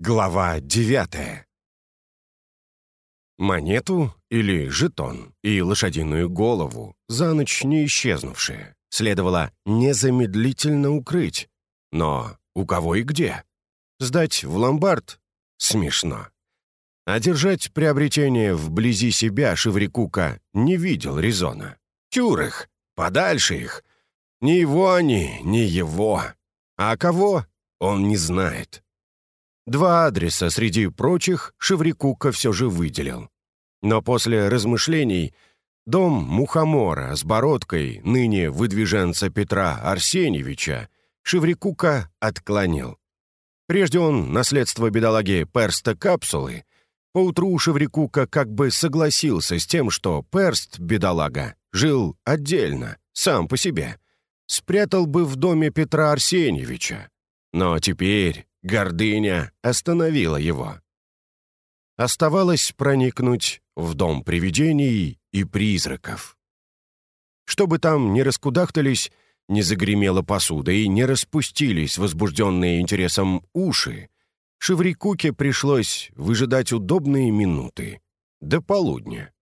Глава девятая. Монету или жетон и лошадиную голову, за ночь не исчезнувшие, следовало незамедлительно укрыть. Но у кого и где? Сдать в ломбард? Смешно. А держать приобретение вблизи себя Шеврикука не видел резона. Тюр их, подальше их. Ни его они, ни его. А кого, он не знает. Два адреса среди прочих Шеврикука все же выделил. Но после размышлений дом Мухомора с бородкой, ныне выдвиженца Петра Арсеньевича, Шеврикука отклонил. Прежде он наследство бедолаги Перста капсулы, поутру Шеврикука как бы согласился с тем, что Перст, бедолага, жил отдельно, сам по себе. Спрятал бы в доме Петра Арсеньевича. Но теперь Гордыня остановила его. Оставалось проникнуть в дом привидений и призраков. Чтобы там не раскудахтались, не загремела посуда и не распустились возбужденные интересом уши, Шеврикуке пришлось выжидать удобные минуты. До полудня.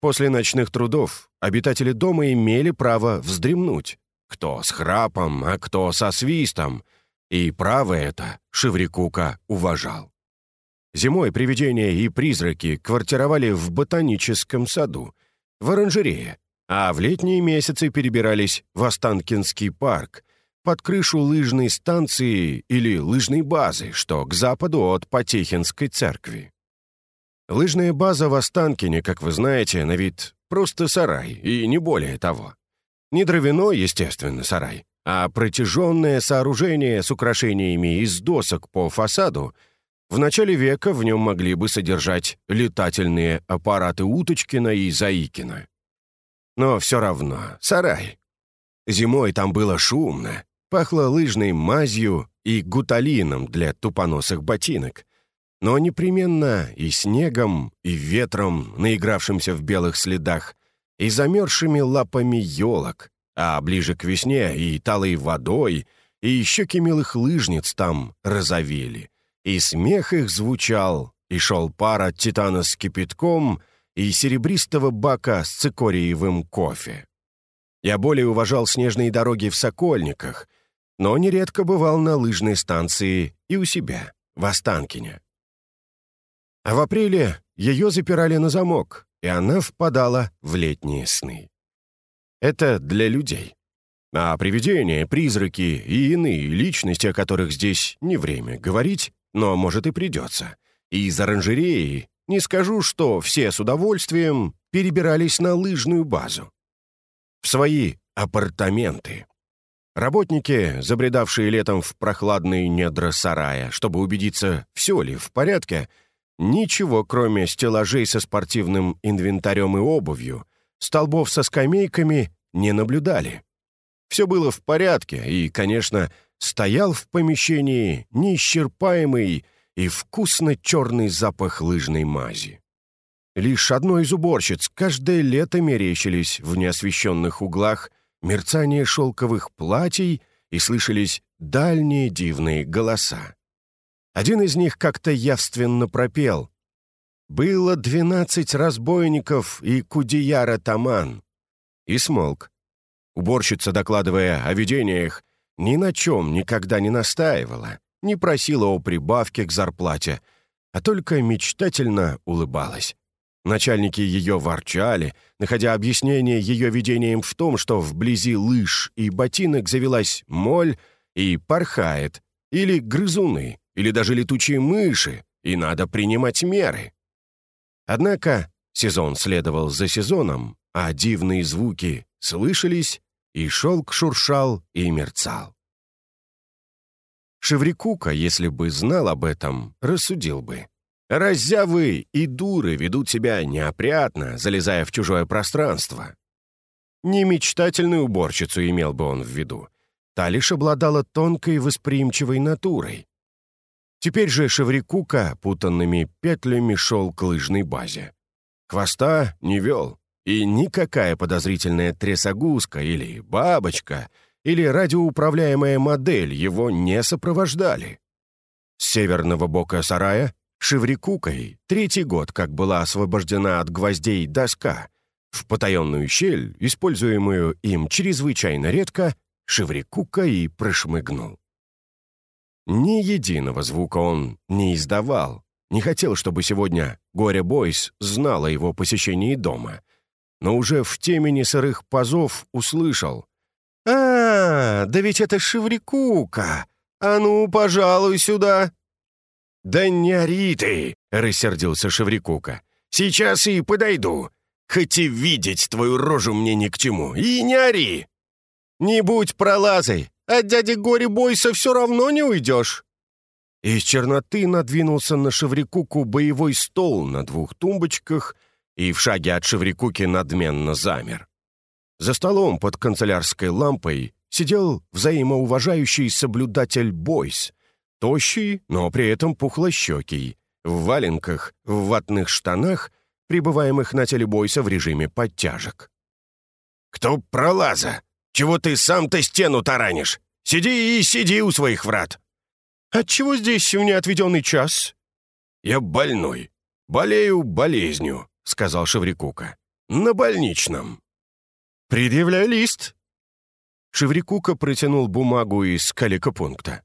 После ночных трудов обитатели дома имели право вздремнуть. Кто с храпом, а кто со свистом — и право это Шеврикука уважал. Зимой привидения и призраки квартировали в ботаническом саду, в оранжерее, а в летние месяцы перебирались в Останкинский парк, под крышу лыжной станции или лыжной базы, что к западу от Потехинской церкви. Лыжная база в Останкине, как вы знаете, на вид просто сарай, и не более того. Не дровяной, естественно, сарай, а протяженное сооружение с украшениями из досок по фасаду, в начале века в нем могли бы содержать летательные аппараты Уточкина и Заикина. Но все равно, сарай. Зимой там было шумно, пахло лыжной мазью и гуталином для тупоносых ботинок, но непременно и снегом, и ветром, наигравшимся в белых следах, и замерзшими лапами елок, а ближе к весне и талой водой, и щеки милых лыжниц там розовели, и смех их звучал, и шел пар от титана с кипятком и серебристого бака с цикориевым кофе. Я более уважал снежные дороги в Сокольниках, но нередко бывал на лыжной станции и у себя, в Останкине. А в апреле ее запирали на замок, и она впадала в летние сны. Это для людей. А привидения, призраки и иные личности, о которых здесь не время говорить, но, может, и придется. И из оранжереи не скажу, что все с удовольствием перебирались на лыжную базу. В свои апартаменты. Работники, забредавшие летом в прохладные недра сарая, чтобы убедиться, все ли в порядке, ничего, кроме стеллажей со спортивным инвентарем и обувью, столбов со скамейками не наблюдали. Все было в порядке, и, конечно, стоял в помещении неисчерпаемый и вкусно черный запах лыжной мази. Лишь одной из уборщиц каждое лето мерещились в неосвещенных углах мерцание шелковых платьей и слышались дальние дивные голоса. Один из них как-то явственно пропел — было двенадцать разбойников и кудияра-таман. И смолк. Уборщица, докладывая о видениях, ни на чем никогда не настаивала, не просила о прибавке к зарплате, а только мечтательно улыбалась. Начальники ее ворчали, находя объяснение ее видениям в том, что вблизи лыж и ботинок завелась моль и порхает, или грызуны, или даже летучие мыши, и надо принимать меры. Однако сезон следовал за сезоном, а дивные звуки слышались, и шелк шуршал и мерцал. Шеврикука, если бы знал об этом, рассудил бы. Раззявы и дуры ведут себя неопрятно, залезая в чужое пространство. Не мечтательную уборщицу имел бы он в виду. Та лишь обладала тонкой восприимчивой натурой. Теперь же Шеврикука путанными петлями шел к лыжной базе. Хвоста не вел, и никакая подозрительная трясогузка или бабочка или радиоуправляемая модель его не сопровождали. С северного бока сарая Шеврикукой третий год, как была освобождена от гвоздей доска. В потаенную щель, используемую им чрезвычайно редко, Шеврикука и прошмыгнул. Ни единого звука он не издавал, не хотел, чтобы сегодня Горе Бойс знал о его посещении дома. Но уже в темени сырых пазов услышал. «А, да ведь это Шеврикука! А ну, пожалуй, сюда!» «Да не ори ты!» — рассердился Шеврикука. «Сейчас и подойду. Хоть и видеть твою рожу мне ни к чему. И не ори!» «Не будь пролазой! От дяди Гори Бойса все равно не уйдешь!» Из черноты надвинулся на Шеврикуку боевой стол на двух тумбочках и в шаге от Шеврикуки надменно замер. За столом под канцелярской лампой сидел взаимоуважающий соблюдатель Бойс, Тощий, но при этом пухлощекий, в валенках, в ватных штанах, пребываемых на телебойса в режиме подтяжек. «Кто пролаза? Чего ты сам-то стену таранишь? Сиди и сиди у своих врат!» «Отчего здесь в неотведенный час?» «Я больной. Болею болезнью», — сказал Шеврикука. «На больничном». «Предъявляй лист». Шеврикука протянул бумагу из каликопункта.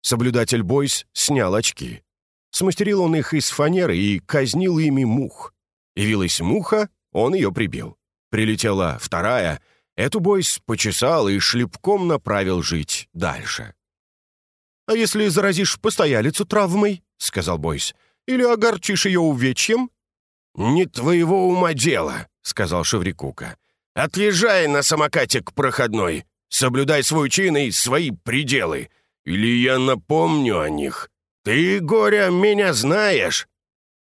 Соблюдатель Бойс снял очки. Смастерил он их из фанеры и казнил ими мух. Явилась муха, он ее прибил. Прилетела вторая, эту Бойс почесал и шлепком направил жить дальше. «А если заразишь постоялицу травмой?» — сказал Бойс. «Или огорчишь ее увечьем?» «Не твоего ума дело», — сказал Шеврикука. «Отъезжай на самокате к проходной. Соблюдай свой чин и свои пределы. Или я напомню о них? Ты, Горя, меня знаешь!»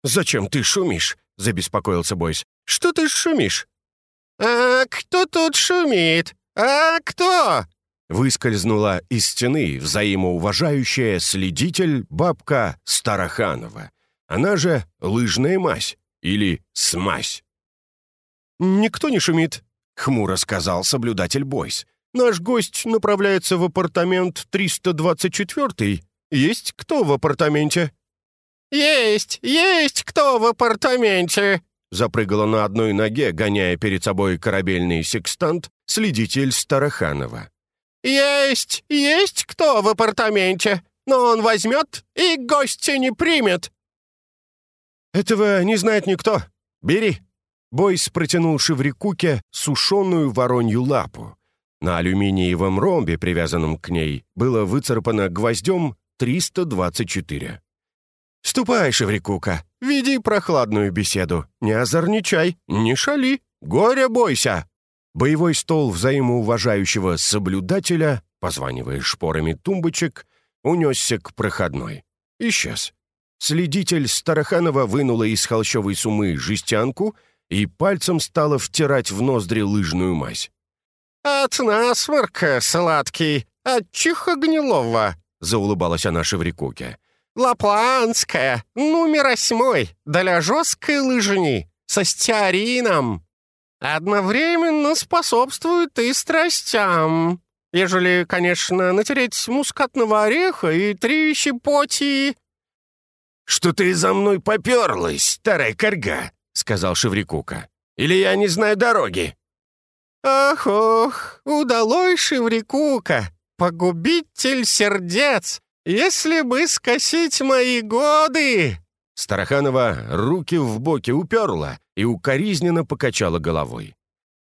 «Зачем ты шумишь?» — забеспокоился Бойс. «Что ты шумишь?» «А кто тут шумит? А кто?» Выскользнула из стены взаимоуважающая следитель бабка Староханова. Она же лыжная мазь или смазь. «Никто не шумит», — хмуро сказал соблюдатель Бойс. Наш гость направляется в апартамент 324. Есть кто в апартаменте?» «Есть, есть кто в апартаменте!» Запрыгала на одной ноге, гоняя перед собой корабельный секстант, следитель Староханова. «Есть, есть кто в апартаменте, но он возьмет и гостя не примет!» «Этого не знает никто. Бери!» Бойс протянул Шеврикуке сушеную воронью лапу. На алюминиевом ромбе, привязанном к ней, было выцарапано гвоздем 324. «Ступай, Шеврикука, веди прохладную беседу. Не озорничай, не шали, горя бойся!» Боевой стол взаимоуважающего соблюдателя, позванивая шпорами тумбочек, унесся к проходной. Исчез. Следитель Староханова вынула из холщовой сумы жестянку и пальцем стала втирать в ноздри лыжную мазь. «От насморка, сладкий, от чиха гнилого», — заулыбалась она Шеврикуке. «Лапландская, номер восьмой, для жесткой лыжни, со стеарином. Одновременно способствует и страстям. Ежели, конечно, натереть мускатного ореха и три щепоти...» «Что ты за мной поперлась, старая корга?» — сказал Шеврикука. «Или я не знаю дороги?» «Ах, ох, удалой Шеврикука, погубитель сердец, если бы скосить мои годы!» Староханова руки в боки уперла и укоризненно покачала головой.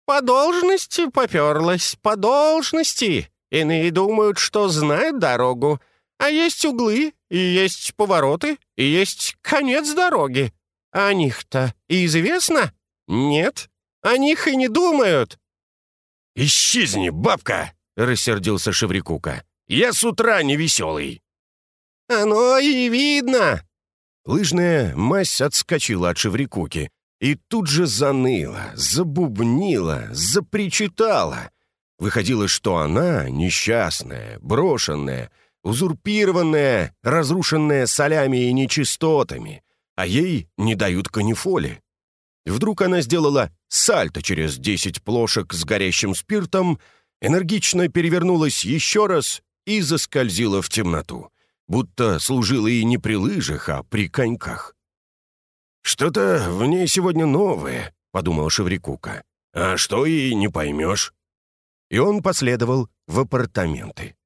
«По должности поперлась, по должности. Иные думают, что знают дорогу. А есть углы, и есть повороты, и есть конец дороги. О них-то известно? Нет, о них и не думают. «Исчезни, бабка!» — рассердился Шеврикука. «Я с утра не веселый!» «Оно и видно!» Лыжная мазь отскочила от Шеврикуки и тут же заныла, забубнила, запричитала. Выходило, что она несчастная, брошенная, узурпированная, разрушенная солями и нечистотами, а ей не дают канифоли. Вдруг она сделала сальто через десять плошек с горящим спиртом, энергично перевернулась еще раз и заскользила в темноту. будто служила и не при лыжах, а при коньках. «Что-то в ней сегодня новое», — подумал Шеврикука. «А что и не поймешь». И он последовал в апартаменты.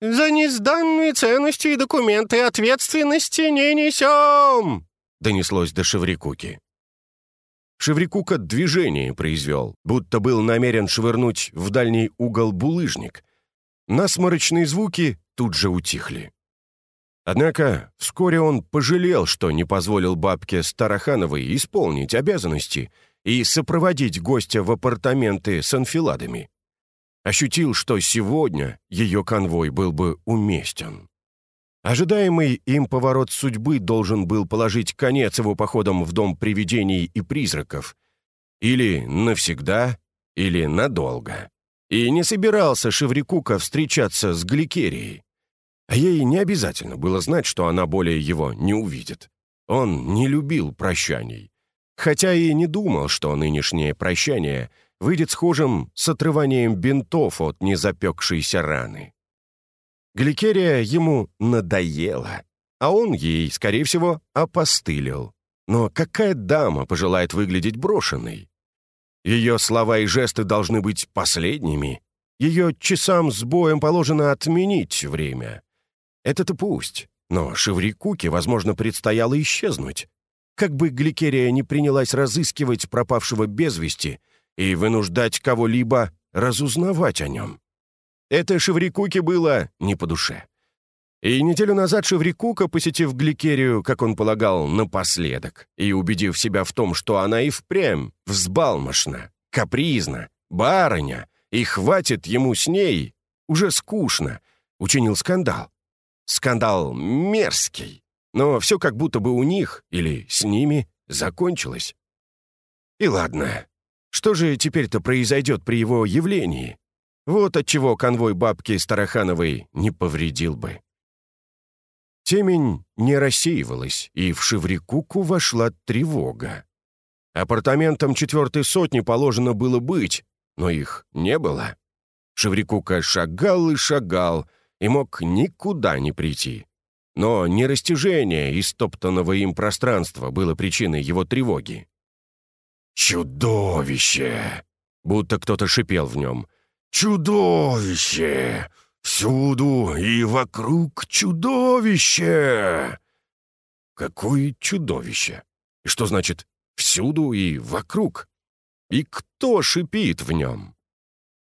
«За несданные ценности и документы ответственности не несем!» — донеслось до Шеврикуки. Шеврикука движение произвел, будто был намерен швырнуть в дальний угол булыжник. Насморочные звуки тут же утихли. Однако вскоре он пожалел, что не позволил бабке Старохановой исполнить обязанности и сопроводить гостя в апартаменты с анфиладами ощутил, что сегодня ее конвой был бы уместен. Ожидаемый им поворот судьбы должен был положить конец его походам в дом привидений и призраков. Или навсегда, или надолго. И не собирался Шеврикука встречаться с Гликерией. А ей не обязательно было знать, что она более его не увидит. Он не любил прощаний. Хотя и не думал, что нынешнее прощание — выйдет схожим с отрыванием бинтов от незапекшейся раны. Гликерия ему надоела, а он ей, скорее всего, опостылил. Но какая дама пожелает выглядеть брошенной? Ее слова и жесты должны быть последними. Ее часам с боем положено отменить время. Это-то пусть, но Шеврикуке, возможно, предстояло исчезнуть. Как бы Гликерия не принялась разыскивать пропавшего без вести — и вынуждать кого-либо разузнавать о нем. Это Шеврикуке было не по душе. И неделю назад Шеврикука, посетив Гликерию, как он полагал, напоследок, и убедив себя в том, что она и впрямь взбалмошна, капризна, барыня, и хватит ему с ней, уже скучно, учинил скандал. Скандал мерзкий, но все как будто бы у них или с ними закончилось. И ладно, что же теперь-то произойдет при его явлении? Вот отчего конвой бабки Старохановой не повредил бы. Темень не рассеивалась, и в Шеврикуку вошла тревога. Апартаментам четвертой сотни положено было быть, но их не было. Шеврикука шагал и шагал, и мог никуда не прийти. Но не растяжение истоптанного им пространства было причиной его тревоги. «Чудовище!» Будто кто-то шипел в нем. «Чудовище! Всюду и вокруг чудовище!» Какое чудовище? И что значит «всюду и вокруг»? И кто шипит в нем?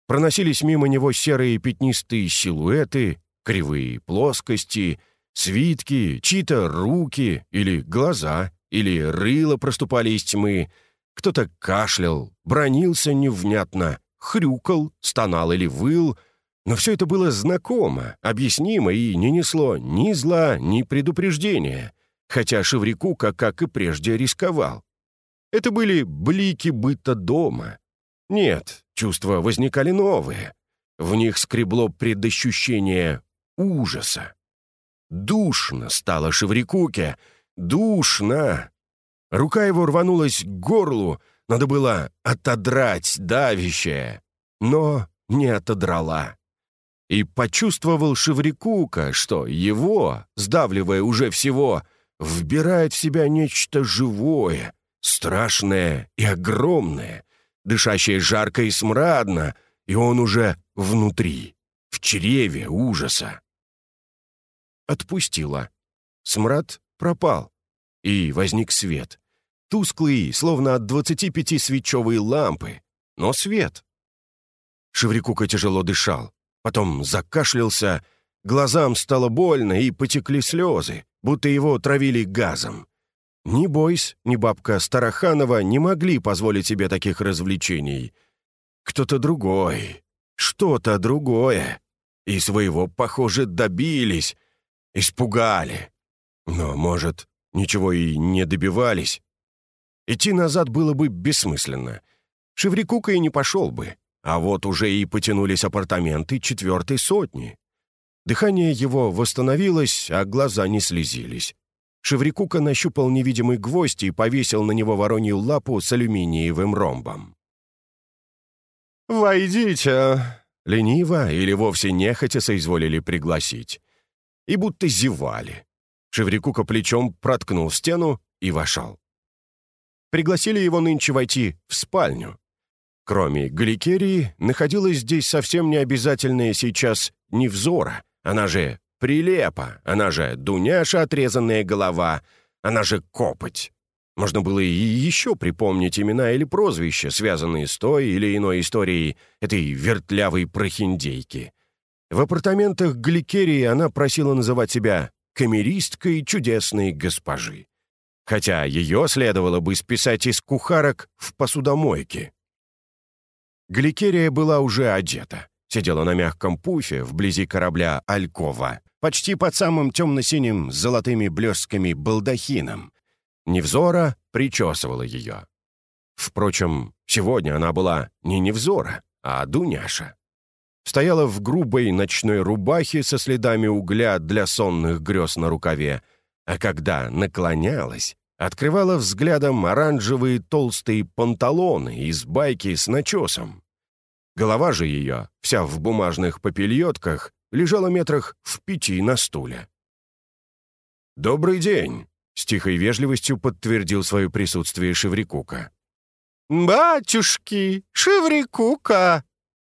Проносились мимо него серые пятнистые силуэты, кривые плоскости, свитки, чьи-то руки или глаза, или рыло проступали из тьмы — кто-то кашлял, бронился невнятно, хрюкал, стонал или выл, но все это было знакомо, объяснимо и не несло ни зла, ни предупреждения, хотя Шеврикука, как и прежде, рисковал. Это были блики быта дома. Нет, чувства возникали новые. В них скребло предощущение ужаса. Душно стало Шеврикуке, душно, Рука его рванулась к горлу, надо было отодрать давящее, но не отодрала. И почувствовал Шеврикука, что его, сдавливая уже всего, вбирает в себя нечто живое, страшное и огромное, дышащее жарко и смрадно, и он уже внутри, в чреве ужаса. Отпустила. Смрад пропал, и возник свет. Тусклый, словно от 25-свечевой лампы, но свет. Шеврикука тяжело дышал, потом закашлялся, глазам стало больно и потекли слезы, будто его травили газом. Ни Бойс, ни бабка Староханова не могли позволить себе таких развлечений. Кто-то другой, что-то другое. И своего, похоже, добились, испугали. Но, может, ничего и не добивались. Идти назад было бы бессмысленно. Шеврикука и не пошел бы, а вот уже и потянулись апартаменты четвертой сотни. Дыхание его восстановилось, а глаза не слезились. Шеврикука нащупал невидимый гвоздь и повесил на него воронью лапу с алюминиевым ромбом. «Войдите!» Лениво или вовсе нехотя соизволили пригласить. и будто зевали. Шеврикука плечом проткнул стену и вошел. Пригласили его нынче войти в спальню. Кроме Гликерии, находилась здесь совсем необязательная сейчас Невзора, она же Прилепа, она же Дуняша отрезанная голова, она же Копоть. Можно было и еще припомнить имена или прозвища, связанные с той или иной историей этой вертлявой прохиндейки. В апартаментах Гликерии она просила называть себя камеристкой чудесной госпожи. Хотя ее следовало бы списать из кухарок в посудомойке. Гликерия была уже одета. Сидела на мягком пуфе вблизи корабля «Алькова», почти под самым темно-синим с золотыми блестками балдахином. Невзора причесывала ее. Впрочем, сегодня она была не Невзора, а Дуняша стояла в грубой ночной рубахе со следами угля для сонных грез на рукаве, а когда наклонялась, открывала взглядом оранжевые толстые панталоны из байки с начесом. Голова же ее, вся в бумажных попельотках, лежала метрах в пяти на стуле. «Добрый день!» — с тихой вежливостью подтвердил свое присутствие Шеврикука. «Батюшки, Шеврикука!»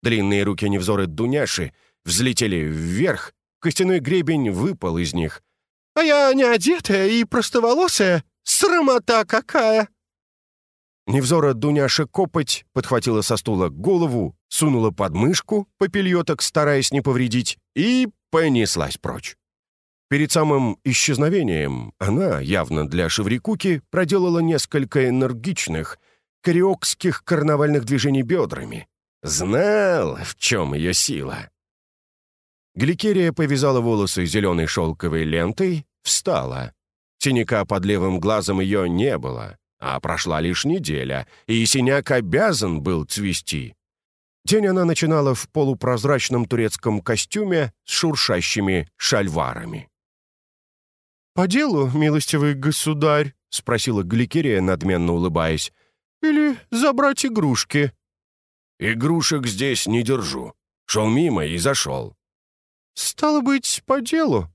Длинные руки невзоры Дуняши взлетели вверх, костяной гребень выпал из них. «А я не одетая и простоволосая? Срамота какая!» Невзора Дуняша копоть подхватила со стула голову, сунула под мышку попельоток, стараясь не повредить, и понеслась прочь. Перед самым исчезновением она, явно для Шеврикуки, проделала несколько энергичных, кариокских карнавальных движений бедрами, Знал, в чем ее сила. Гликерия повязала волосы зеленой шелковой лентой, встала. Синяка под левым глазом ее не было, а прошла лишь неделя, и синяк обязан был цвести. День она начинала в полупрозрачном турецком костюме с шуршащими шальварами. «По делу, милостивый государь?» — спросила Гликерия, надменно улыбаясь. «Или забрать игрушки?» «Игрушек здесь не держу. Шел мимо и зашел». «Стало быть, по делу».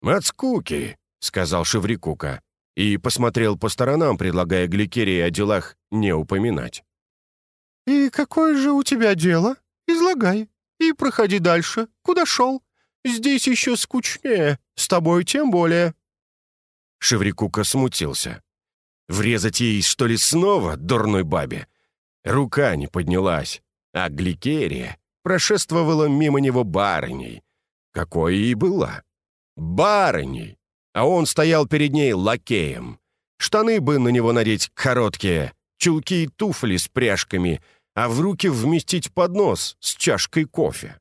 «От скуки», — сказал Шеврикука, и посмотрел по сторонам, предлагая Гликерии о делах не упоминать. «И какое же у тебя дело? Излагай. И проходи дальше. Куда шел? Здесь еще скучнее. С тобой тем более». Шеврикука смутился. «Врезать ей, что ли, снова, дурной бабе? Рука не поднялась, а Гликерия прошествовала мимо него барыней. Какой и была. Барыней! А он стоял перед ней лакеем. Штаны бы на него надеть короткие, чулки и туфли с пряжками, а в руки вместить поднос с чашкой кофе.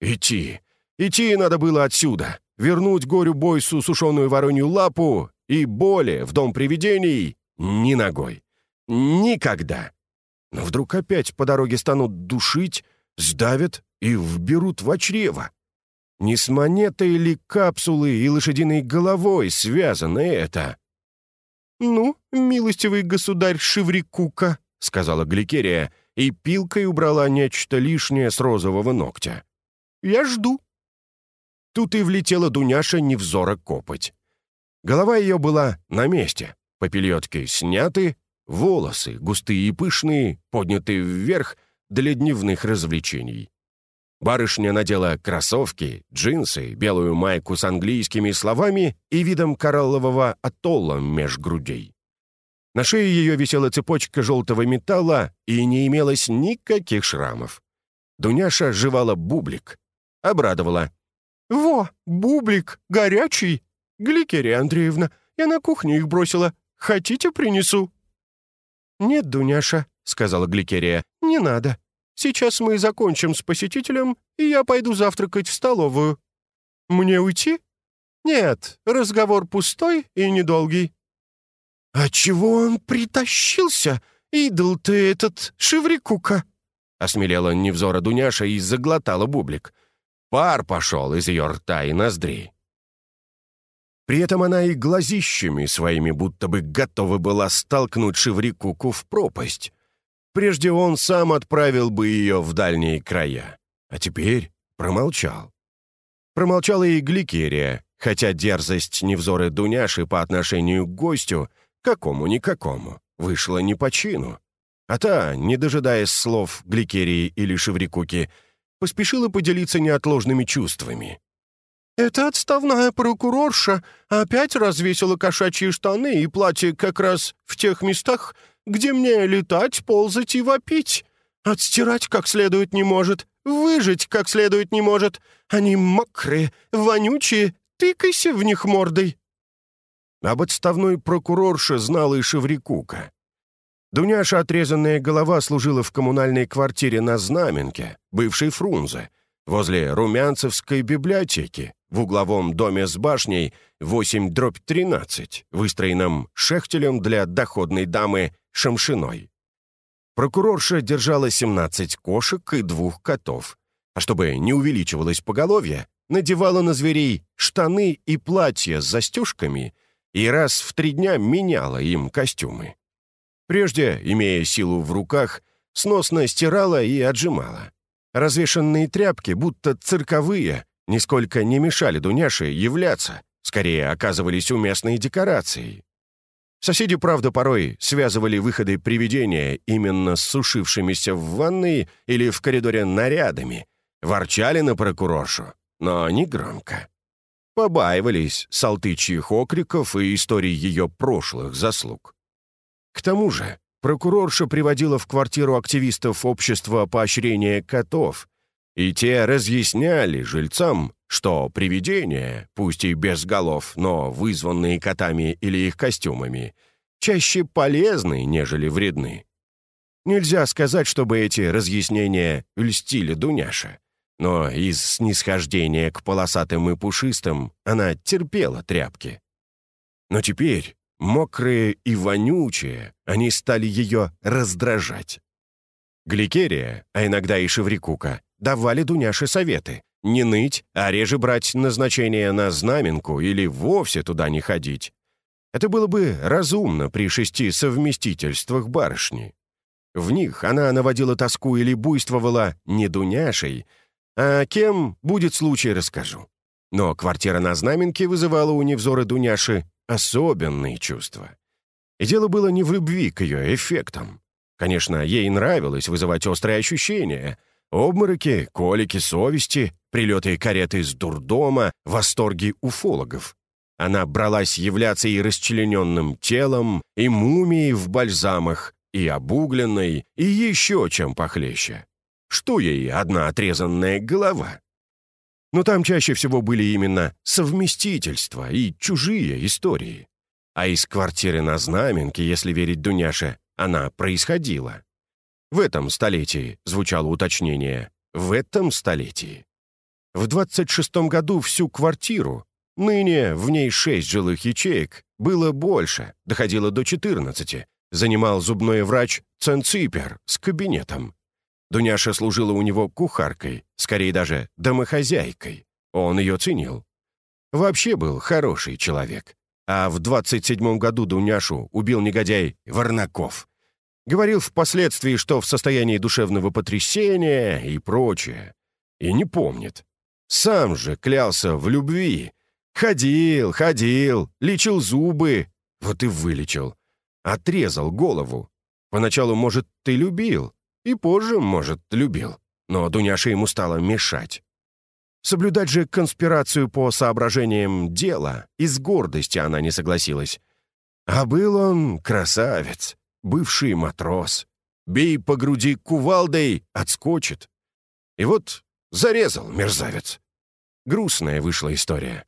Идти, идти надо было отсюда, вернуть горю Бойсу сушеную воронью лапу и более в дом привидений ни ногой. Никогда. Но вдруг опять по дороге станут душить, сдавят и вберут в чрево. Не с монетой или капсулы и лошадиной головой связано это. «Ну, милостивый государь Шеврикука», — сказала Гликерия, и пилкой убрала нечто лишнее с розового ногтя. «Я жду». Тут и влетела Дуняша невзора копоть. Голова ее была на месте, попельотки сняты, Волосы, густые и пышные, подняты вверх для дневных развлечений. Барышня надела кроссовки, джинсы, белую майку с английскими словами и видом кораллового атолла меж грудей. На шее ее висела цепочка желтого металла и не имелось никаких шрамов. Дуняша жевала бублик. Обрадовала. «Во, бублик, горячий! Гликерия Андреевна, я на кухню их бросила. Хотите, принесу?» «Нет, Дуняша», — сказала Гликерия, — «не надо. Сейчас мы закончим с посетителем, и я пойду завтракать в столовую. Мне уйти? Нет, разговор пустой и недолгий». «А чего он притащился, идол ты этот, Шеврикука?» Осмелела невзора Дуняша и заглотала бублик. Пар пошел из ее рта и ноздрей. При этом она и глазищами своими будто бы готова была столкнуть Шеврикуку в пропасть. Прежде он сам отправил бы ее в дальние края, а теперь промолчал. Промолчала и Гликерия, хотя дерзость невзоры Дуняши по отношению к гостю, какому-никакому, вышла не по чину. А та, не дожидаясь слов Гликерии или Шеврикуки, поспешила поделиться неотложными чувствами. «Эта отставная прокурорша опять развесила кошачьи штаны и платье как раз в тех местах, где мне летать, ползать и вопить. Отстирать как следует не может, выжить как следует не может. Они мокрые, вонючие, тыкайся в них мордой». Об отставной прокурорше знала и Шеврикука. Дуняша отрезанная голова служила в коммунальной квартире на Знаменке, бывшей Фрунзе, возле Румянцевской библиотеки, в угловом доме с башней 8-13, выстроенном шехтелем для доходной дамы Шамшиной. Прокурорша держала 17 кошек и двух котов, а чтобы не увеличивалось поголовье, надевала на зверей штаны и платья с застежками и раз в три дня меняла им костюмы. Прежде, имея силу в руках, сносно стирала и отжимала. Развешанные тряпки, будто цирковые, нисколько не мешали Дуняше являться, скорее оказывались уместной декорацией. Соседи, правда, порой связывали выходы привидения именно с сушившимися в ванной или в коридоре нарядами, ворчали на прокуроршу, но не громко. Побаивались салтычьих окриков и историй ее прошлых заслуг. К тому же прокурорша приводила в квартиру активистов общества поощрения котов, и те разъясняли жильцам, что привидения, пусть и без голов, но вызванные котами или их костюмами, чаще полезны, нежели вредны. Нельзя сказать, чтобы эти разъяснения льстили Дуняша, но из снисхождения к полосатым и пушистым она терпела тряпки. Но теперь, мокрые и вонючие, они стали ее раздражать. Гликерия, а иногда и Шеврикука, давали Дуняше советы, не ныть, а реже брать назначение на знаменку или вовсе туда не ходить. Это было бы разумно при шести совместительствах барышни. В них она наводила тоску или буйствовала не Дуняшей, а кем, будет случай, расскажу. Но квартира на знаменке вызывала у невзора Дуняши особенные чувства. И дело было не в любви к ее эффектам. Конечно, ей нравилось вызывать острые ощущения, Обмороки, колики совести, прилеты кареты из дурдома, восторги уфологов. Она бралась являться и расчлененным телом, и мумией в бальзамах, и обугленной, и еще чем похлеще. Что ей одна отрезанная голова? Но там чаще всего были именно совместительства и чужие истории. А из квартиры на Знаменке, если верить Дуняше, она происходила. В этом столетии, звучало уточнение, в этом столетии. В 26-м году всю квартиру, ныне в ней шесть жилых ячеек, было больше, доходило до 14, занимал зубной врач Ценципер с кабинетом. Дуняша служила у него кухаркой, скорее даже домохозяйкой. Он ее ценил. Вообще был хороший человек. А в 27-м году Дуняшу убил негодяй Варнаков. Говорил впоследствии, что в состоянии душевного потрясения и прочее. И не помнит. Сам же клялся в любви. Ходил, ходил, лечил зубы. Вот и вылечил. Отрезал голову. Поначалу, может, ты любил. И позже, может, любил. Но Дуняша ему стала мешать. Соблюдать же конспирацию по соображениям дела из гордости она не согласилась. А был он красавец бывший матрос. Бей по груди кувалдой, отскочит. И вот зарезал мерзавец. Грустная вышла история.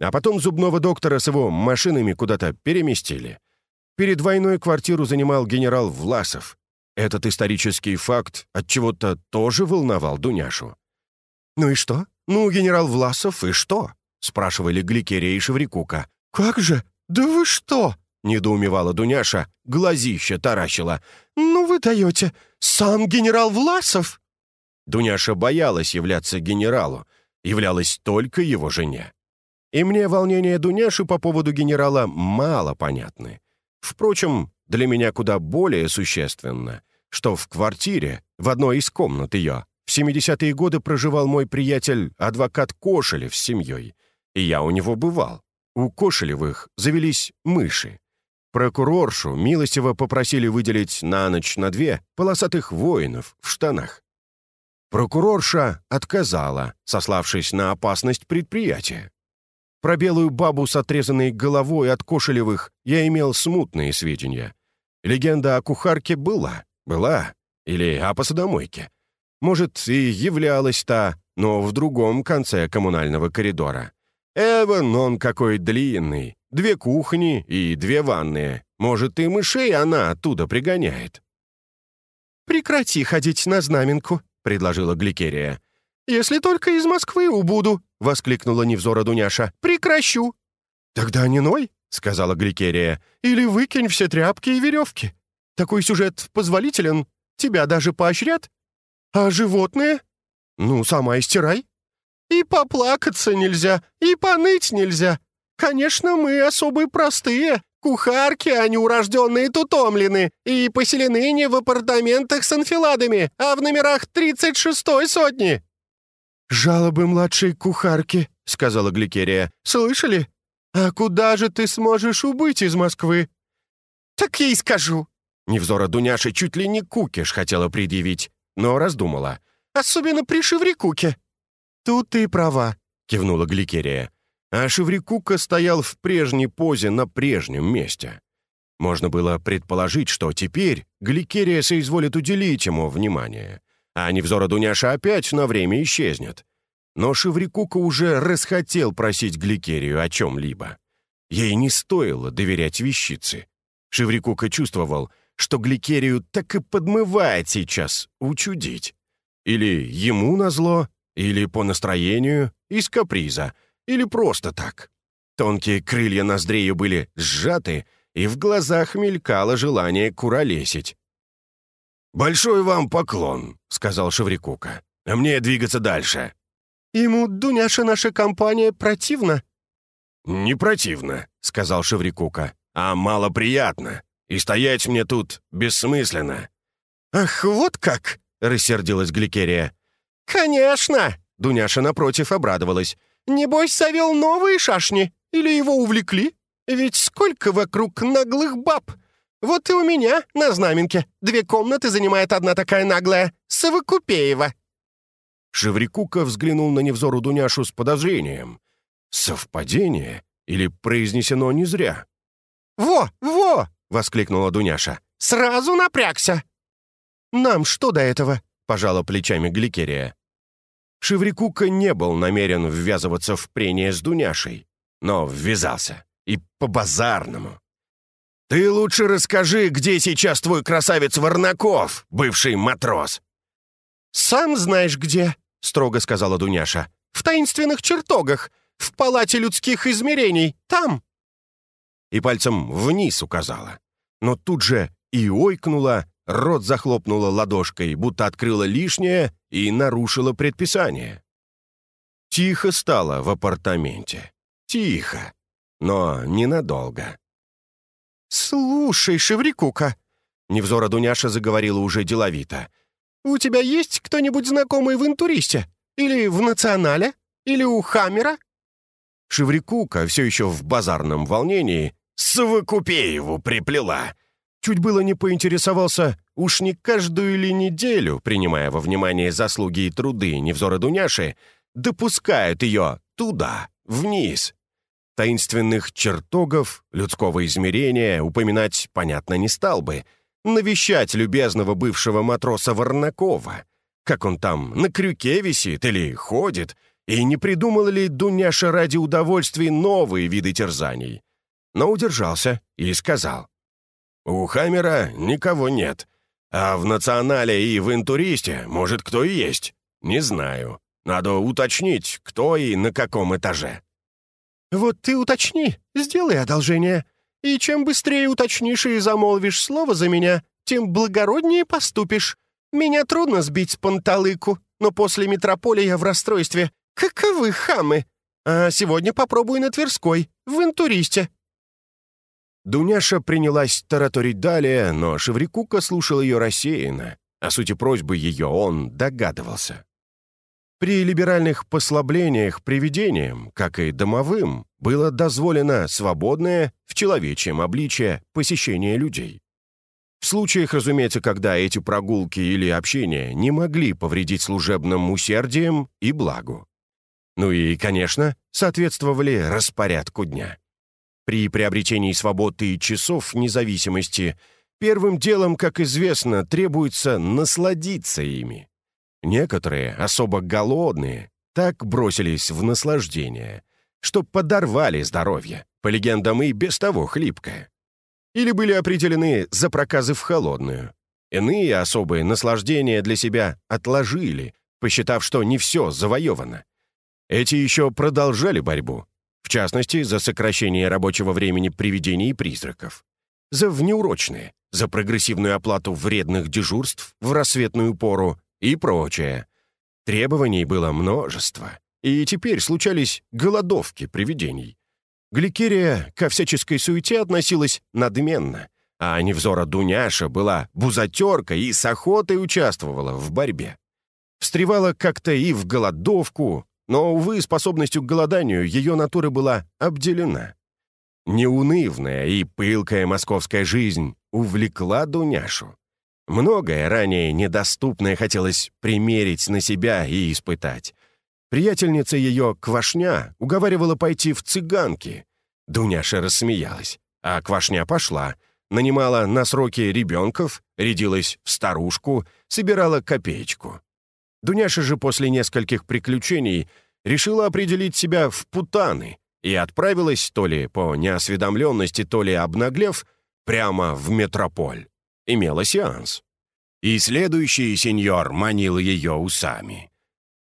А потом зубного доктора с его машинами куда-то переместили. Перед войной квартиру занимал генерал Власов. Этот исторический факт от чего то тоже волновал Дуняшу. «Ну и что? Ну, генерал Власов, и что?» — спрашивали Гликерия и Шеврикука. «Как же? Да вы что?» — недоумевала Дуняша, глазища таращила. «Ну вы даете! Сам генерал Власов!» Дуняша боялась являться генералу, являлась только его жене. И мне волнение Дуняши по поводу генерала мало понятны. Впрочем, для меня куда более существенно, что в квартире, в одной из комнат ее, в 70-е годы проживал мой приятель, адвокат Кошелев с семьей, и я у него бывал. У Кошелевых завелись мыши. Прокуроршу милостиво попросили выделить на ночь на две полосатых воинов в штанах. Прокурорша отказала, сославшись на опасность предприятия. Про белую бабу с отрезанной головой от Кошелевых я имел смутные сведения. Легенда о кухарке была, была, или о посудомойке. Может, и являлась та, но в другом конце коммунального коридора. Эван, он какой длинный, две кухни и две ванные. Может, и мышей она оттуда пригоняет. «Прекрати ходить на знаменку», — предложила Гликерия. «Если только из Москвы убуду», — воскликнула Невзора Дуняша. «Прекращу». «Тогда не ной», — сказала Гликерия. «Или выкинь все тряпки и веревки. Такой сюжет позволителен. Тебя даже поощрят. А животные? Ну, сама и стирай. И поплакаться нельзя, и поныть нельзя. Конечно, мы особые простые, Кухарки, а не урожденные тутомлины, и поселены не в апартаментах с анфиладами, а в номерах 36-й сотни». «Жалобы младшей кухарки», — сказала Гликерия. «Слышали? А куда же ты сможешь убыть из Москвы?» «Так я и скажу». Невзора Дуняши чуть ли не кукиш хотела предъявить, но раздумала. «Особенно при Шеврикуке». «Тут ты права», — кивнула Гликерия а Шеврикука стоял в прежней позе на прежнем месте. Можно было предположить, что теперь Гликерия соизволит уделить ему внимание, а невзора Дуняша опять на время исчезнет. Но Шеврикука уже расхотел просить Гликерию о чем-либо. Ей не стоило доверять вещице. Шеврикука чувствовал, что Гликерию так и подмывает сейчас учудить. Или ему назло, или по настроению, из каприза — или просто так. Тонкие крылья ноздрей были сжаты, и в глазах мелькало желание куролесить. «Большой вам поклон», — сказал Шеврикука. «А мне двигаться дальше». «Ему, Дуняша, наша компания противна?» «Не противно», — сказал Шеврикука, «а малоприятно. И стоять мне тут бессмысленно». «Ах, вот как!» — рассердилась Гликерия. «Конечно!» — Дуняша, напротив, обрадовалась. Небось, совел новые шашни? Или его увлекли? Ведь сколько вокруг наглых баб! Вот и у меня на знаменке две комнаты занимает одна такая наглая, Совокупеева». Шеврикука взглянул на невзору Дуняшу с подозрением. «Совпадение? Или произнесено не зря?» «Во, во!» — воскликнула Дуняша. «Сразу напрягся!» «Нам что до этого?» — пожала плечами Гликерия. Шеврикука не был намерен ввязываться в прение с Дуняшей, но ввязался. И по-базарному. «Ты лучше расскажи, где сейчас твой красавец Варнаков, бывший матрос?» «Сам знаешь где», — строго сказала Дуняша. «В таинственных чертогах, в палате людских измерений, там». И пальцем вниз указала. Но тут же и ойкнула, рот захлопнула ладошкой, будто открыла лишнее и нарушила предписание. Тихо стало в апартаменте. Тихо, но ненадолго. «Слушай, Шеврикука!» Невзора Дуняша заговорила уже деловито. «У тебя есть кто-нибудь знакомый в интуристе? Или в национале? Или у Хаммера?» Шеврикука, все еще в базарном волнении, «Совокупееву приплела!» Чуть было не поинтересовался, уж не каждую ли неделю, принимая во внимание заслуги и труды Невзора Дуняши, допускают ее туда, вниз. Таинственных чертогов, людского измерения упоминать, понятно, не стал бы. Навещать любезного бывшего матроса Варнакова. Как он там, на крюке висит или ходит, и не придумал ли Дуняша ради удовольствий новые виды терзаний. Но удержался и сказал. У Хаммера никого нет. А в «Национале» и в «Интуристе» может кто и есть. Не знаю. Надо уточнить, кто и на каком этаже». «Вот ты уточни, сделай одолжение. И чем быстрее уточнишь и замолвишь слово за меня, тем благороднее поступишь. Меня трудно сбить с панталыку, но после метрополя я в расстройстве. Каковы хамы? А сегодня попробуй на Тверской, в «Интуристе». Дуняша принялась тараторить далее, но Шеврикука слушал ее рассеянно. О сути просьбы ее он догадывался. При либеральных послаблениях привидениям, как и домовым, было дозволено свободное в человечьем обличие посещение людей. В случаях, разумеется, когда эти прогулки или общения не могли повредить служебным усердием и благу. Ну и, конечно, соответствовали распорядку дня. При приобретении свободы и часов независимости первым делом, как известно, требуется насладиться ими. Некоторые, особо голодные, так бросились в наслаждение, что подорвали здоровье, по легендам и без того хлипкое. Или были определены за проказы в холодную. Иные особые наслаждения для себя отложили, посчитав, что не все завоевано. Эти еще продолжали борьбу, в частности, за сокращение рабочего времени привидений и призраков, за внеурочные, за прогрессивную оплату вредных дежурств в рассветную пору и прочее. Требований было множество, и теперь случались голодовки привидений. Гликерия ко всяческой суете относилась надменно, а невзора Дуняша была бузатерка и с охотой участвовала в борьбе. Встревала как-то и в голодовку, но, увы, способностью к голоданию ее натура была обделена. Неунывная и пылкая московская жизнь увлекла Дуняшу. Многое ранее недоступное хотелось примерить на себя и испытать. Приятельница ее, Квашня, уговаривала пойти в цыганки. Дуняша рассмеялась, а Квашня пошла, нанимала на сроки ребенков, рядилась в старушку, собирала копеечку. Дуняша же после нескольких приключений решила определить себя в путаны и отправилась, то ли по неосведомленности, то ли обнаглев, прямо в метрополь. Имела сеанс. И следующий сеньор манил ее усами.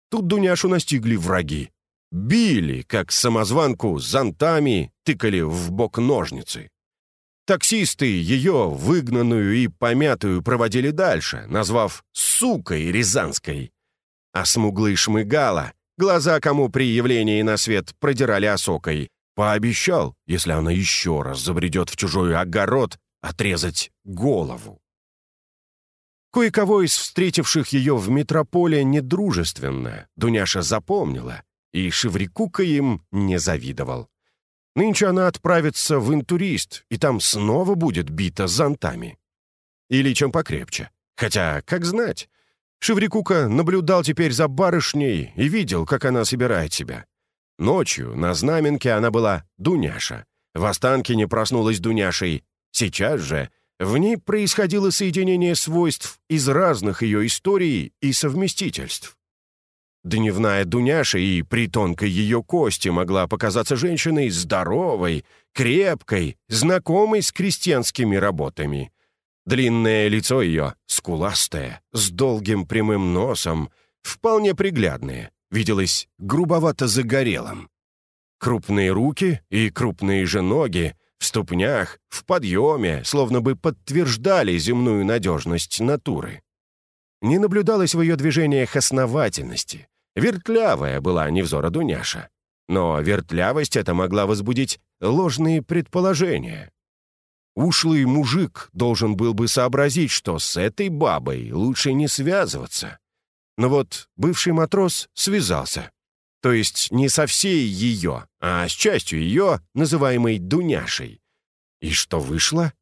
Тут Дуняшу настигли враги. Били, как самозванку, зонтами, тыкали в бок ножницы. Таксисты ее, выгнанную и помятую, проводили дальше, назвав «сукой рязанской», а смуглый шмыгала, глаза кому при явлении на свет продирали осокой, пообещал, если она еще раз забредет в чужой огород, отрезать голову. Кое-кого из встретивших ее в метрополе недружественно Дуняша запомнила, и Шеврикука им не завидовал. Нынче она отправится в интурист, и там снова будет бита зонтами. Или чем покрепче. Хотя, как знать, Шеврикука наблюдал теперь за барышней и видел, как она собирает себя. Ночью на знаменке она была Дуняша. В Останкине проснулась Дуняшей. Сейчас же в ней происходило соединение свойств из разных ее историй и совместительств. Дневная Дуняша и при тонкой ее кости могла показаться женщиной здоровой, крепкой, знакомой с крестьянскими работами. Длинное лицо ее, скуластое, с долгим прямым носом, вполне приглядное, виделось грубовато загорелым. Крупные руки и крупные же ноги в ступнях, в подъеме, словно бы подтверждали земную надежность натуры. Не наблюдалось в ее движениях основательности. Вертлявая была невзора Дуняша. Но вертлявость эта могла возбудить ложные предположения. Ушлый мужик должен был бы сообразить, что с этой бабой лучше не связываться. Но вот бывший матрос связался. То есть не со всей ее, а с частью ее, называемой Дуняшей. И что вышло?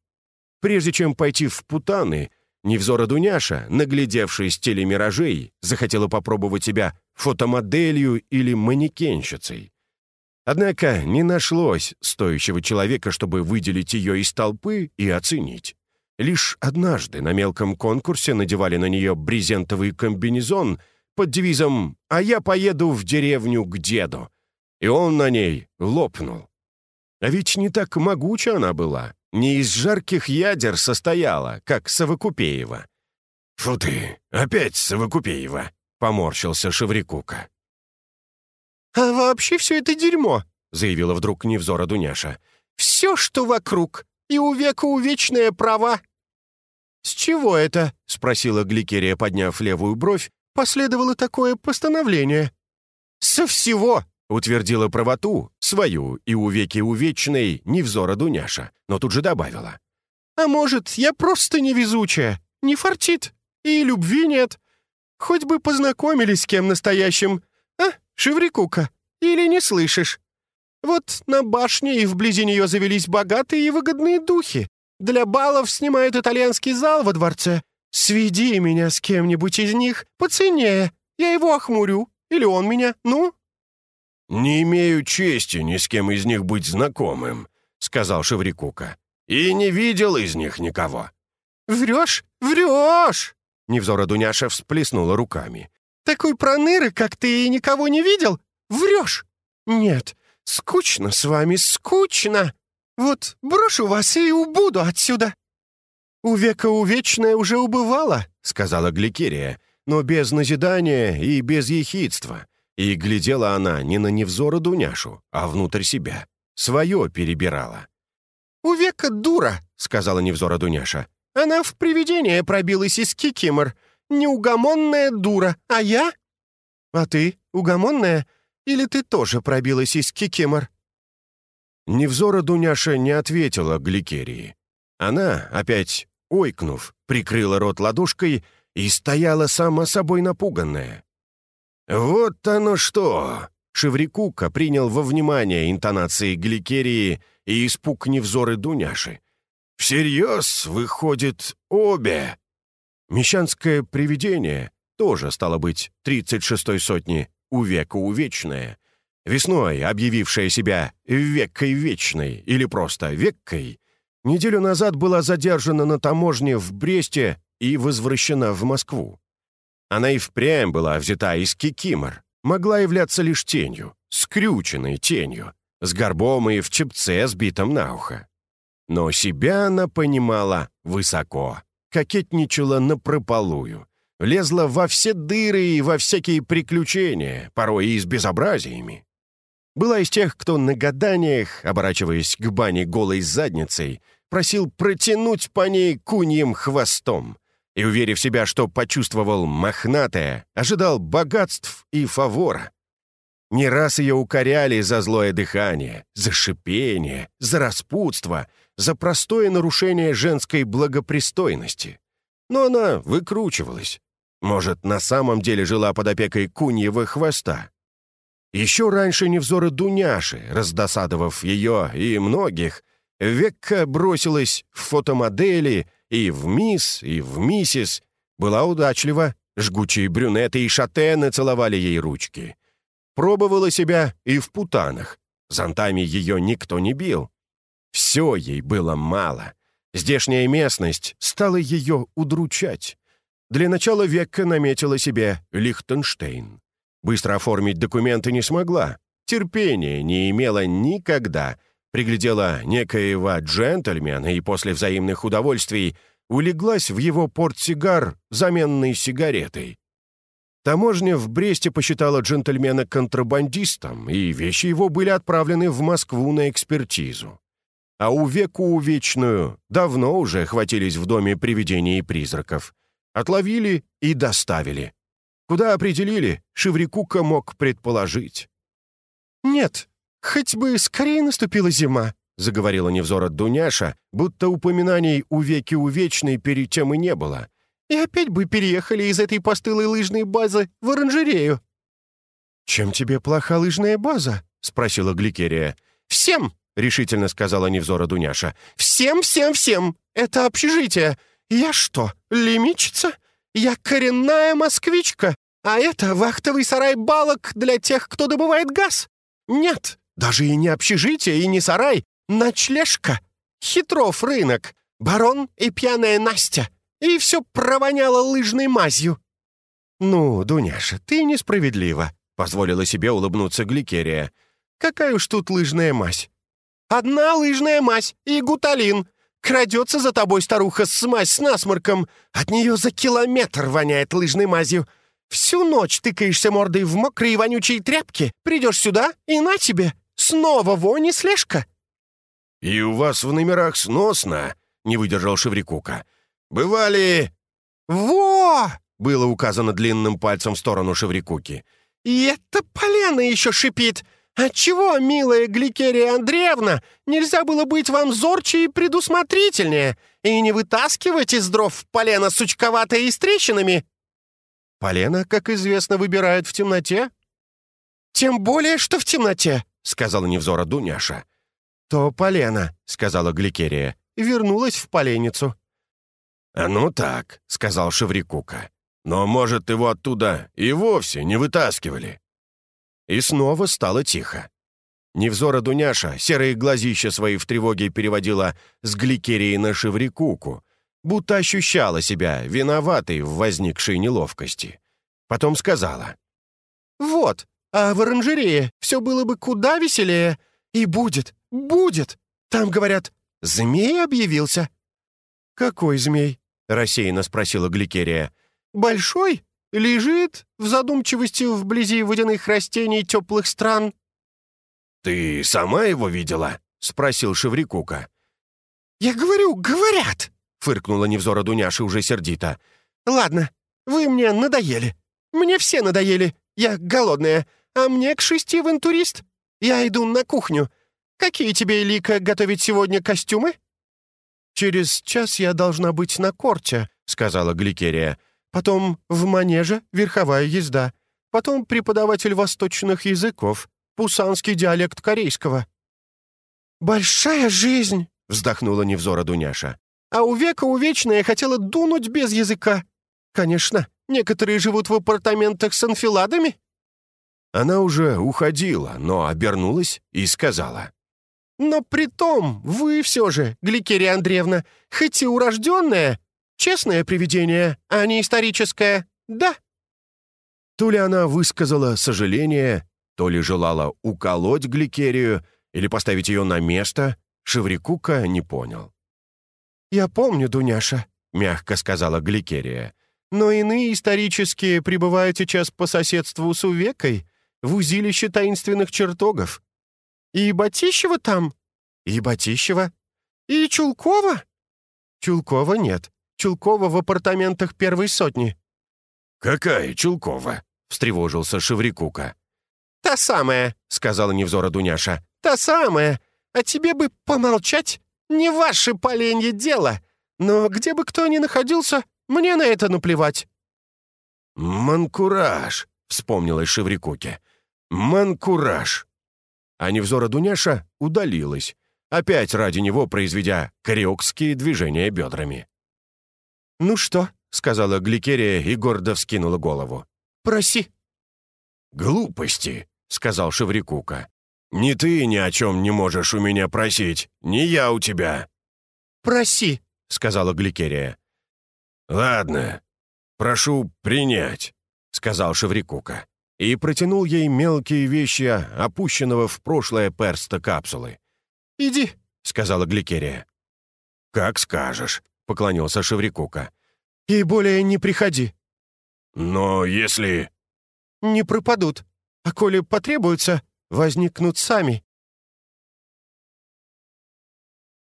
Прежде чем пойти в путаны, Невзора Дуняша, наглядевшись телемиражей, захотела попробовать себя фотомоделью или манекенщицей. Однако не нашлось стоящего человека, чтобы выделить ее из толпы и оценить. Лишь однажды на мелком конкурсе надевали на нее брезентовый комбинезон под девизом «А я поеду в деревню к деду». И он на ней лопнул. А ведь не так могуча она была, не из жарких ядер состояла, как Савокупеева. «Фу ты, опять Савокупеева!» — поморщился Шеврикука. «А вообще все это дерьмо», — заявила вдруг невзора Дуняша. «Все, что вокруг, и у века увечная права». «С чего это?» — спросила Гликерия, подняв левую бровь. «Последовало такое постановление». «Со всего!» — утвердила правоту, свою и у веки увечной невзора Дуняша, но тут же добавила. «А может, я просто невезучая, не фартит, и любви нет. Хоть бы познакомились с кем настоящим. Шеврикука, или не слышишь? Вот на башне и вблизи нее завелись богатые и выгодные духи. Для балов снимают итальянский зал во дворце. Сведи меня с кем-нибудь из них по цене. Я его охмурю. Или он меня, ну?» «Не имею чести ни с кем из них быть знакомым», — сказал Шеврикука. «И не видел из них никого». «Врешь? Врешь!» Невзора Дуняша всплеснула руками. «Такой проныры, как ты, и никого не видел? Врешь! Нет, скучно с вами, скучно! Вот брошу вас и убуду отсюда!» «У века увечное уже убывало», — сказала Гликерия, но без назидания и без ехидства. И глядела она не на Невзора Дуняшу, а внутрь себя. Свое перебирала. «У века дура», — сказала Невзора Дуняша. «Она в привидение пробилась из кикимор. Неугомонная дура, а я?» «А ты угомонная? Или ты тоже пробилась из кикимор?» Невзора Дуняша не ответила Гликерии. Она, опять ойкнув, прикрыла рот ладошкой и стояла сама собой напуганная. «Вот оно что!» Шеврикука принял во внимание интонации Гликерии и испуг невзоры Дуняши. «Всерьез, выходит, обе!» Мещанское привидение тоже стало быть тридцать шестой сотни у века увечное, весной объявившая себя веккой вечной или просто веккой, неделю назад была задержана на таможне в Бресте и возвращена в Москву. Она и впрямь была взята из кикимор, могла являться лишь тенью, скрюченной тенью, с горбом и в чепце, сбитом на ухо. Но себя она понимала высоко, кокетничала напропалую, лезла во все дыры и во всякие приключения, порой и с безобразиями. Была из тех, кто на гаданиях, оборачиваясь к бане голой задницей, просил протянуть по ней куньим хвостом и, уверив себя, что почувствовал мохнатое, ожидал богатств и фавора. Не раз ее укоряли за злое дыхание, за шипение, за распутство, за простое нарушение женской благопристойности. Но она выкручивалась. Может, на самом деле жила под опекой куньего хвоста. Еще раньше невзоры Дуняши, раздосадовав ее и многих, Векка бросилась в фотомодели и в мисс, и в миссис. Была удачлива, жгучие брюнеты и шатены целовали ей ручки. Пробовала себя и в путанах. Зонтами ее никто не бил. Все ей было мало. Здешняя местность стала ее удручать. Для начала века наметила себе Лихтенштейн. Быстро оформить документы не смогла. Терпения не имела никогда. Приглядела некоего джентльмена и после взаимных удовольствий улеглась в его портсигар заменной сигаретой. Таможня в Бресте посчитала джентльмена контрабандистом, и вещи его были отправлены в Москву на экспертизу. А у веку увечную давно уже хватились в доме привидений и призраков. Отловили и доставили. Куда определили, Шеврикука мог предположить. «Нет, хоть бы скорее наступила зима», — заговорила невзора Дуняша, будто упоминаний у веки увечной перед тем и не было. «И опять бы переехали из этой постылой лыжной базы в оранжерею». «Чем тебе плоха лыжная база?» — спросила Гликерия. «Всем!» — решительно сказала невзора Дуняша. «Всем, всем, всем! Это общежитие! Я что, лимичица? Я коренная москвичка, а это вахтовый сарай балок для тех, кто добывает газ. Нет, даже и не общежитие, и не сарай, ночлежка. Хитров рынок, барон и пьяная Настя. И все провоняло лыжной мазью. «Ну, Дуняша, ты несправедлива», — позволила себе улыбнуться Гликерия. «Какая уж тут лыжная мазь?» «Одна лыжная мазь и гуталин. Крадется за тобой старуха с мазь с насморком. От нее за километр воняет лыжной мазью. Всю ночь тыкаешься мордой в мокрые вонючие тряпки, придешь сюда и на тебе, снова вони слежка». «И у вас в номерах сносно?» — не выдержал Шеврикука. «Бывали...» «Во!» — было указано длинным пальцем в сторону Шеврикуки. «И это полено еще шипит! «Отчего, милая Гликерия Андреевна, нельзя было быть вам зорче и предусмотрительнее и не вытаскивать из дров полено сучковатое и с трещинами?» «Полено, как известно, выбирают в темноте». «Тем более, что в темноте», — сказала невзора Дуняша. «То полено», — сказала Гликерия, вернулась в поленницу. «А ну так», — сказал Шеврикука. «Но, может, его оттуда и вовсе не вытаскивали?» И снова стало тихо. Невзора Дуняша серые глазища свои в тревоге переводила с гликерии на Шеврикуку, будто ощущала себя виноватой в возникшей неловкости. Потом сказала. «Вот, а в оранжерее все было бы куда веселее. И будет, будет. Там, говорят, змей объявился». «Какой змей?» — рассеянно спросила Гликерия. «Большой? Лежит в задумчивости вблизи водяных растений теплых стран». «Ты сама его видела?» — спросил Шеврикука. «Я говорю, говорят!» — фыркнула Невзора Дуняша уже сердито. «Ладно, вы мне надоели. Мне все надоели. Я голодная. А мне к шести в интурист. Я иду на кухню. Какие тебе, Лика, готовить сегодня костюмы?» «Через час я должна быть на корте», — сказала Гликерия. Потом в манеже верховая езда. Потом преподаватель восточных языков, пусанский диалект корейского». «Большая жизнь!» — вздохнула Невзора Дуняша. «А у века увечная хотела дунуть без языка. Конечно, некоторые живут в апартаментах с анфиладами». Она уже уходила, но обернулась и сказала. «Но при том вы все же, Гликерия Андреевна, хоть и урожденная, Честное привидение, а не историческое, да?» То ли она высказала сожаление, то ли желала уколоть Гликерию или поставить ее на место, Шеврикука не понял. «Я помню, Дуняша», — мягко сказала Гликерия, «но иные исторические пребывают сейчас по соседству с Увекой в узилище таинственных чертогов. И Батищева там? И Батищева? И Чулкова? Чулкова нет. Чулкова в апартаментах первой сотни». «Какая Чулкова?» — встревожился Шеврикука. «Та самая», — сказала Невзора Дуняша. «Та самая. А тебе бы помолчать? Не ваше поленье дело. Но где бы кто ни находился, мне на это наплевать». «Манкураж», — вспомнилась Шеврикуке. «Манкураж». А Невзора Дуняша удалилась, опять ради него произведя кариокские движения бедрами. «Ну что?» — сказала Гликерия и гордо вскинула голову. «Проси». «Глупости», — сказал Шеврикука. «Ни ты ни о чем не можешь у меня просить, ни я у тебя». «Проси», — сказала Гликерия. «Ладно, прошу принять», — сказал Шеврикука и протянул ей мелкие вещи опущенного в прошлое перста капсулы. «Иди», — сказала Гликерия. «Как скажешь», поклонился Шеврикука. «И более не приходи». «Но если...» «Не пропадут. А коли потребуются, возникнут сами.